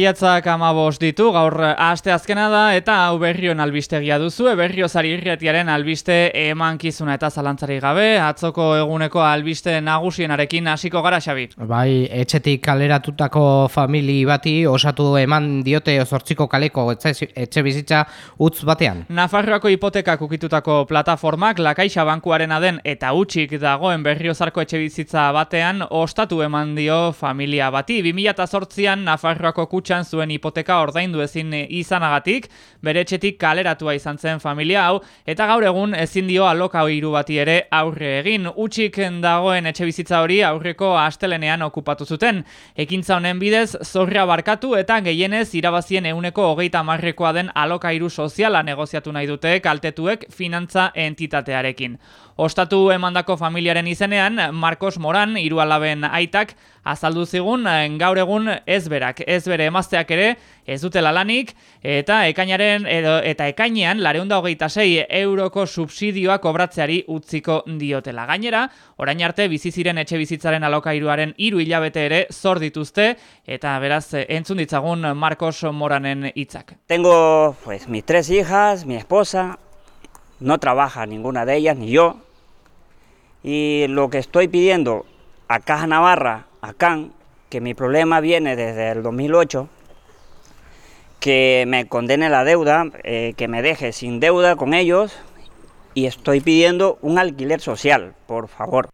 Maiatzak amabos ditu, gaur aste azkena da, eta hau berrion albistegia duzu, berrio zari irretiaren albiste emankizuna eta zalantzari gabe, atzoko eguneko albiste nagusienarekin hasiko gara, Xabi. Bai, etxetik kaleratutako famili bati osatu eman diote ozortziko kaleko etxe, etxe bizitza utz batean. Nafarroako hipotekak ukitutako plataformak lakaixa bankuarena den eta utxik dagoen berriozarko etxe bizitza batean ostatu eman dio familia bati. 2008an Nafarroako kutxan zuen hipoteka ordaindu ezin izanagatik, bere etxetik kaleratua izan zen familia hau, eta gaur egun ezin dio aloka hiru bati ere aurre egin. Utxik dagoen etxe bizitza hori aurreko astelenean okupatu zuten. Ekintza honen bidez, zorra barkatu eta gehienez irabazien euneko hogeita marrekoa den aloka hiru soziala negoziatu nahi dute kaltetuek finantza entitatearekin. Ostatu emandako familiaren izenean, Marcos Moran, hiru alaben aitak, azaldu zigun gaur egun ez berak, ez bere emazteak ere, ez dutela lanik, eta ekainaren edo, eta ekainean lareunda hogeita sei euroko subsidioak obratzeari utziko diotela. Gainera, orain arte biziziren etxe bizitzaren alokairuaren hiru hilabete ere zor dituzte, eta beraz entzun ditzagun Marcos Moranen hitzak. Tengo pues mis tres hijas, mi esposa, no trabaja ninguna de ellas, ni yo, y lo que estoy pidiendo a Caja Navarra, a CAN, que mi problema viene desde el 2008, que me condene la deuda, eh, que me deje sin deuda con ellos y estoy pidiendo un alquiler social, por favor.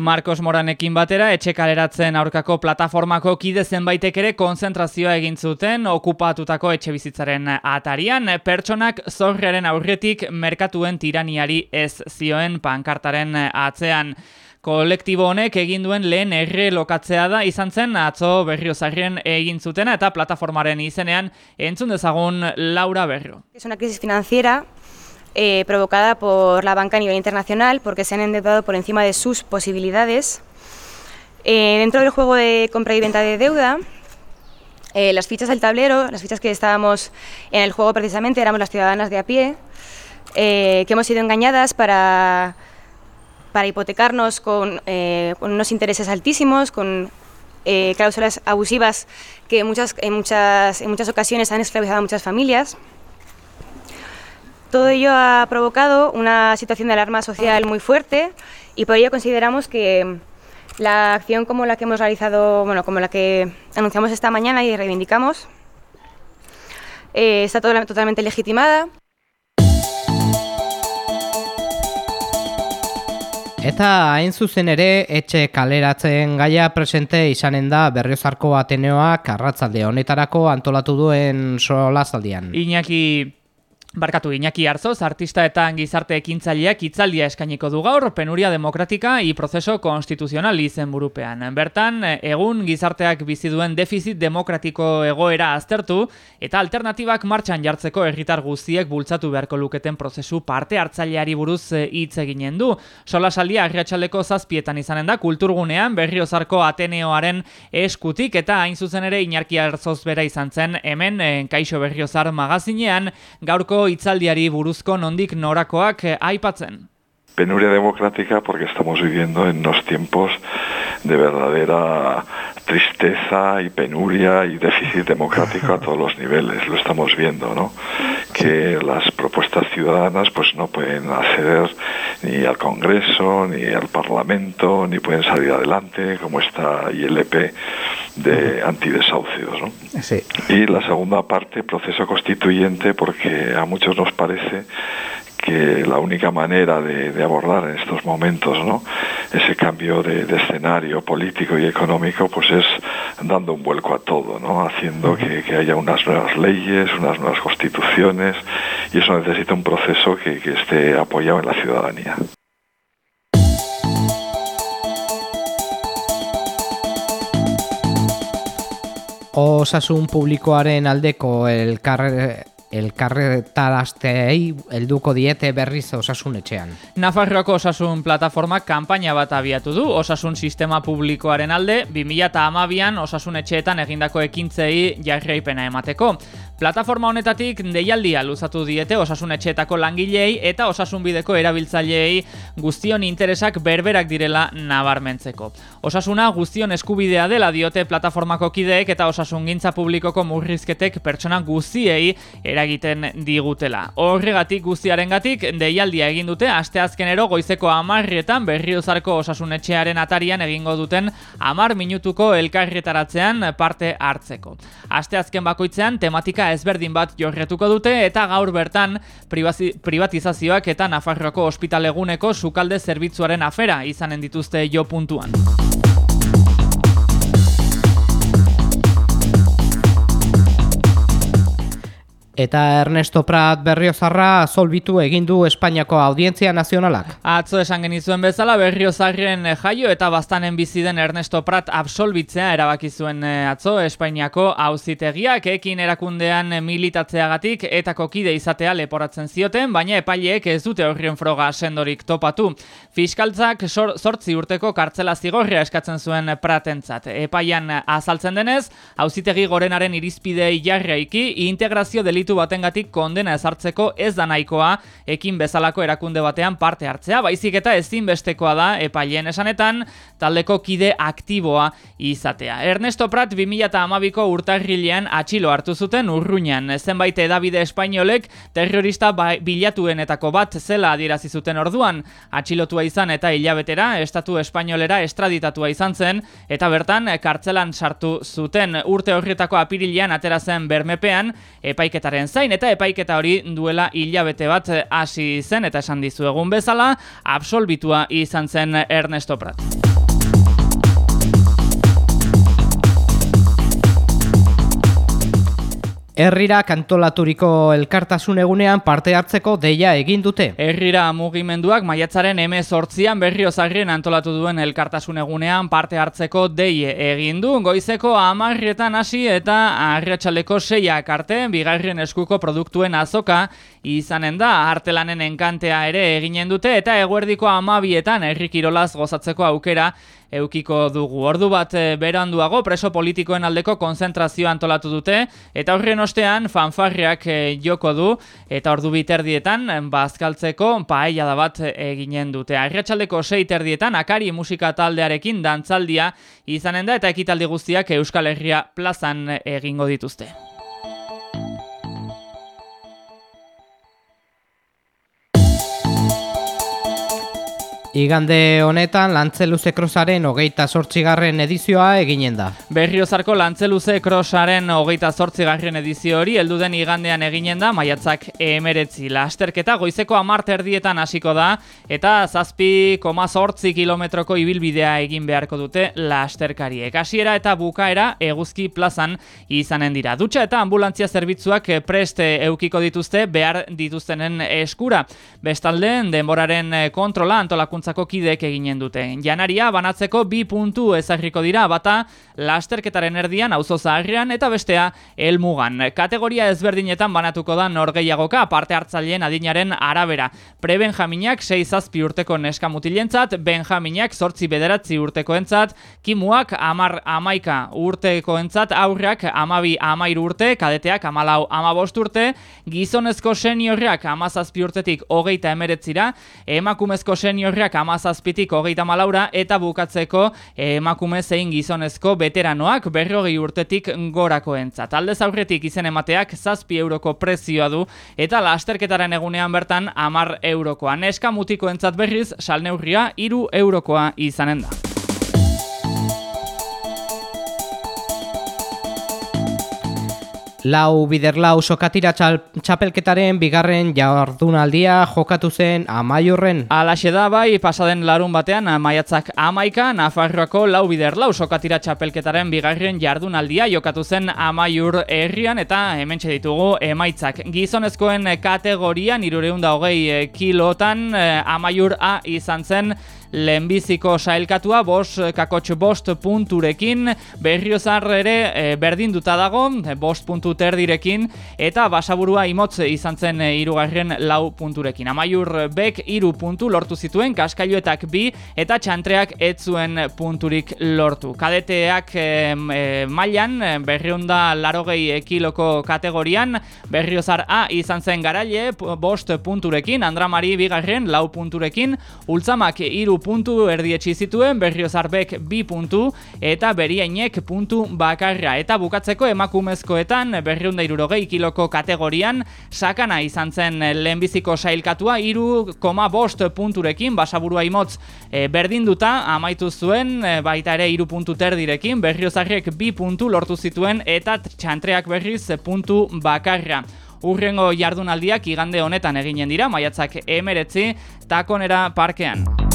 Marcos Moranekin batera etxe kaleratzen aurkako plataformako kide zenbaitek ere konzentrazioa egin zuten okupatutako etxe bizitzaren atarian pertsonak zorrearen aurretik merkatuen tiraniari ez zioen pankartaren atzean. Kolektibo honek egin duen lehen erre lokatzea da izan zen atzo berriozarrien egin zutena eta plataformaren izenean entzun dezagun Laura Berro. Es una crisis financiera eh, provocada por la banca a nivel internacional porque se han endeudado por encima de sus posibilidades. Eh, dentro del juego de compra y venta de deuda, eh, las fichas del tablero, las fichas que estábamos en el juego precisamente, éramos las ciudadanas de a pie, que hemos sido engañadas para, para hipotecarnos con, unos intereses altísimos, con cláusulas abusivas que muchas, en, muchas, en muchas ocasiones han esclavizado a muchas familias. Todo ello ha provocado una situación de alarma social muy fuerte y por ello consideramos que la acción como la que hemos realizado, bueno, como la que anunciamos esta mañana y reivindicamos, eh, está totalmente legitimada. Eta hain zuzen ere, etxe kaleratzen gaia presente izanen da berriozarko Ateneoak arratzalde honetarako antolatu duen solazaldian. Iñaki Barkatu Iñaki Arzoz, artista eta gizarte ekintzaileak itzaldia eskainiko du gaur penuria demokratika i prozeso konstituzional izen burupean. Bertan, egun gizarteak bizi duen defizit demokratiko egoera aztertu eta alternatibak martxan jartzeko herritar guztiek bultzatu beharko luketen prozesu parte hartzaileari buruz hitz eginen du. Sola saldia arriatxaleko zazpietan izanen da kulturgunean berriozarko Ateneoaren eskutik eta hain zuzen ere Iñaki Arzoz bera izan zen hemen Kaixo Berriozar magazinean gaurko itzaldiari buruzko nondik norakoak eh, aipatzen. Penuria democrática porque estamos viviendo en unos tiempos de verdadera tristeza y penuria y déficit democrático a todos los niveles, lo estamos viendo, ¿no? Que las propuestas ciudadanas pues no pueden acceder ni al Congreso, ni al Parlamento, ni pueden salir adelante, como esta ILP de antidesahucios, ¿no? Sí. Y la segunda parte, proceso constituyente, porque a muchos nos parece que la única manera de, de, abordar en estos momentos ¿no? ese cambio de, de, escenario político y económico pues es dando un vuelco a todo, ¿no? haciendo que, que, haya unas nuevas leyes, unas nuevas constituciones y eso necesita un proceso que, que esté apoyado en la ciudadanía. Osasun publikoaren aldeko elkarre elkarretarazteei helduko diete berriz osasun etxean. Nafarroako osasun plataformak kanpaina bat abiatu du osasun sistema publikoaren alde 2012an osasun etxeetan egindako ekintzei jarraipena emateko. Plataforma honetatik deialdia luzatu diete osasun etxeetako langilei eta osasun bideko erabiltzaileei guztion interesak berberak direla nabarmentzeko. Osasuna guztion eskubidea dela diote plataformako kideek eta osasun gintza publikoko murrizketek pertsona guztiei eragiten digutela. Horregatik guztiarengatik deialdia egin dute asteazkenero goizeko amarrietan berriozarko osasun etxearen atarian egingo duten amar minutuko elkarretaratzean parte hartzeko. Asteazken bakoitzean tematika ezberdin bat jorretuko dute eta gaur bertan privatizazioak eta Nafarroako ospitaleguneko sukalde zerbitzuaren afera izanen dituzte jo puntuan. Eta Ernesto Prat berriozarra solbitu egin du Espainiako Audientzia Nazionalak. Atzo esan genizuen bezala berriozarren jaio eta bastanen bizi den Ernesto Prat absolbitzea erabaki zuen eh, atzo Espainiako auzitegiak ekin erakundean militatzeagatik eta kokide izatea leporatzen zioten, baina epaileek ez dute horrien froga sendorik topatu. Fiskaltzak sortzi urteko kartzela zigorria eskatzen zuen Pratentzat. Epaian azaltzen denez, auzitegi gorenaren irizpidei jarraiki integrazio delitu batengatik kondena ezartzeko ez da nahikoa ekin bezalako erakunde batean parte hartzea, baizik eta ezinbestekoa da epaileen esanetan taldeko kide aktiboa izatea. Ernesto Prat 2012ko urtarrilean atxilo hartu zuten urruñan. Zenbait edabide espainolek terrorista ba bilatuenetako bat zela adierazi zuten orduan. Atxilotua izan eta hilabetera estatu espainolera estraditatua izan zen eta bertan kartzelan sartu zuten urte horretako apirilean atera zen bermepean epaiketaren zain eta epaiketa hori duela hilabete bat hasi zen eta esan dizu egun bezala absolbitua izan zen Ernesto Prat. Herrira kantolaturiko elkartasun egunean parte hartzeko deia egin dute. Herrira mugimenduak maiatzaren M8an berriozarrien antolatu duen elkartasun egunean parte hartzeko deie egin du. Goizeko amarrietan hasi eta arratsaleko seiak arte bigarren eskuko produktuen azoka izanen da. Artelanen enkantea ere eginen dute eta eguerdiko amabietan herrikirolaz gozatzeko aukera eukiko dugu. Ordu bat e, beranduago preso politikoen aldeko konzentrazioa antolatu dute eta horren ostean fanfarriak e, joko du eta ordu biterdietan bazkaltzeko paella da bat eginen dute. Arriatxaldeko sei terdietan akari musika taldearekin dantzaldia izanen da eta ekitaldi guztiak Euskal Herria plazan egingo dituzte. Igande honetan Lantzeluze Krosaren hogeita sortzigarren edizioa eginen da. Berriozarko Lantzeluze Krosaren hogeita sortzigarren edizio hori elduden igandean eginen da maiatzak emeretzi. Lasterketa goizeko amart erdietan hasiko da eta zazpi koma sortzi kilometroko ibilbidea egin beharko dute lasterkariek. Hasiera eta bukaera eguzki plazan izanen dira. Dutxa eta ambulantzia zerbitzuak preste eukiko dituzte behar dituztenen eskura. Bestalde, denboraren kontrola antolakun antolakuntzako kideek eginen dute. Janaria banatzeko bi puntu ezagiriko dira bata lasterketaren erdian auzo zaharrean eta bestea helmugan. Kategoria ezberdinetan banatuko da norgeiagoka parte hartzaileen adinaren arabera. Pre-Benjaminak 6 zazpi urteko neska mutilentzat, Benjaminak 8 bederatzi urtekoentzat, Kimuak 10 amaika urtekoentzat, aurrak 12 13 urte, kadeteak 14 15 urte, gizonezko seniorrak 17 urtetik 39ra, emakumezko seniorrak emakumeak amazazpitik hogeita malaura eta bukatzeko emakume zein gizonezko veteranoak berrogei urtetik gorako entzat. Alde zaurretik izen emateak zazpi euroko prezioa du eta lasterketaren egunean bertan amar eurokoa. Neska mutiko entzat berriz salneurria iru eurokoa izanen da. Lau biderlau sokatira txapelketaren bigarren jardunaldia jokatu zen amaiurren. Alaxe da bai, pasaden larun batean maiatzak amaika, Nafarroako lau biderlau sokatira txapelketaren bigarren jardunaldia jokatu zen amaiur herrian eta hemen ditugu emaitzak. Gizonezkoen kategorian irureunda hogei kilotan amaiur A izan zen lehenbiziko sailkatua bos kakotx bost punturekin, berriozar ere e, berdinduta dago, bost puntu terdirekin, eta basaburua imotz izan zen irugarren lau punturekin. Amaiur bek iru puntu lortu zituen, kaskailuetak bi, eta txantreak ez zuen punturik lortu. Kadeteak e, mailan, berriunda larogei kiloko kategorian, berriozar A izan zen garaile, bost punturekin, Andramari bigarren lau punturekin, ultzamak iru puntu erdietxi zituen, berriozarbek bi puntu, eta beriainek puntu bakarra. Eta bukatzeko emakumezkoetan, berriunda irurogei kiloko kategorian, sakana izan zen lehenbiziko sailkatua, iru koma bost punturekin, basaburua imotz e, berdinduta, amaitu zuen, e, baita ere iru puntu terdirekin, berriozarrek bi puntu lortu zituen, eta txantreak berriz puntu bakarra. Urrengo jardunaldiak igande honetan eginen dira, maiatzak emeretzi, takonera parkean.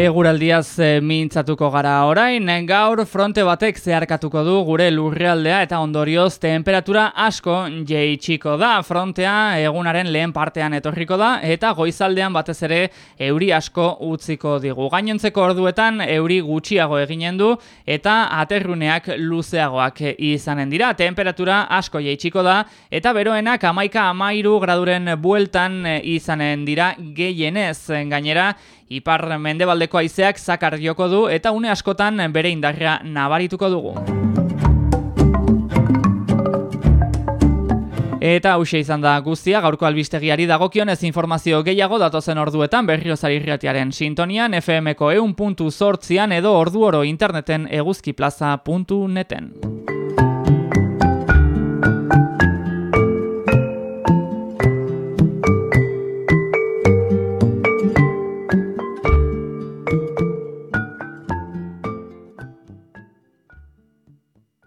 Eguraldiaz e, mintzatuko gara orain, gaur fronte batek zeharkatuko du gure lurrealdea eta ondorioz temperatura asko jeitsiko da. Frontea egunaren lehen partean etorriko da eta goizaldean batez ere euri asko utziko digu. Gainontzeko orduetan euri gutxiago eginen du eta aterruneak luzeagoak izanen dira. Temperatura asko jeitsiko da eta beroenak amaika amairu graduren bueltan izanen dira gehienez gainera Ipar mendebaldeko haizeak zakar joko du eta une askotan bere indarra nabarituko dugu. Eta hause izan da guztia, gaurko albistegiari dagokionez informazio gehiago datozen orduetan berriozari irratiaren sintonian, FMko eun puntu edo ordu oro interneten eguzkiplaza.neten.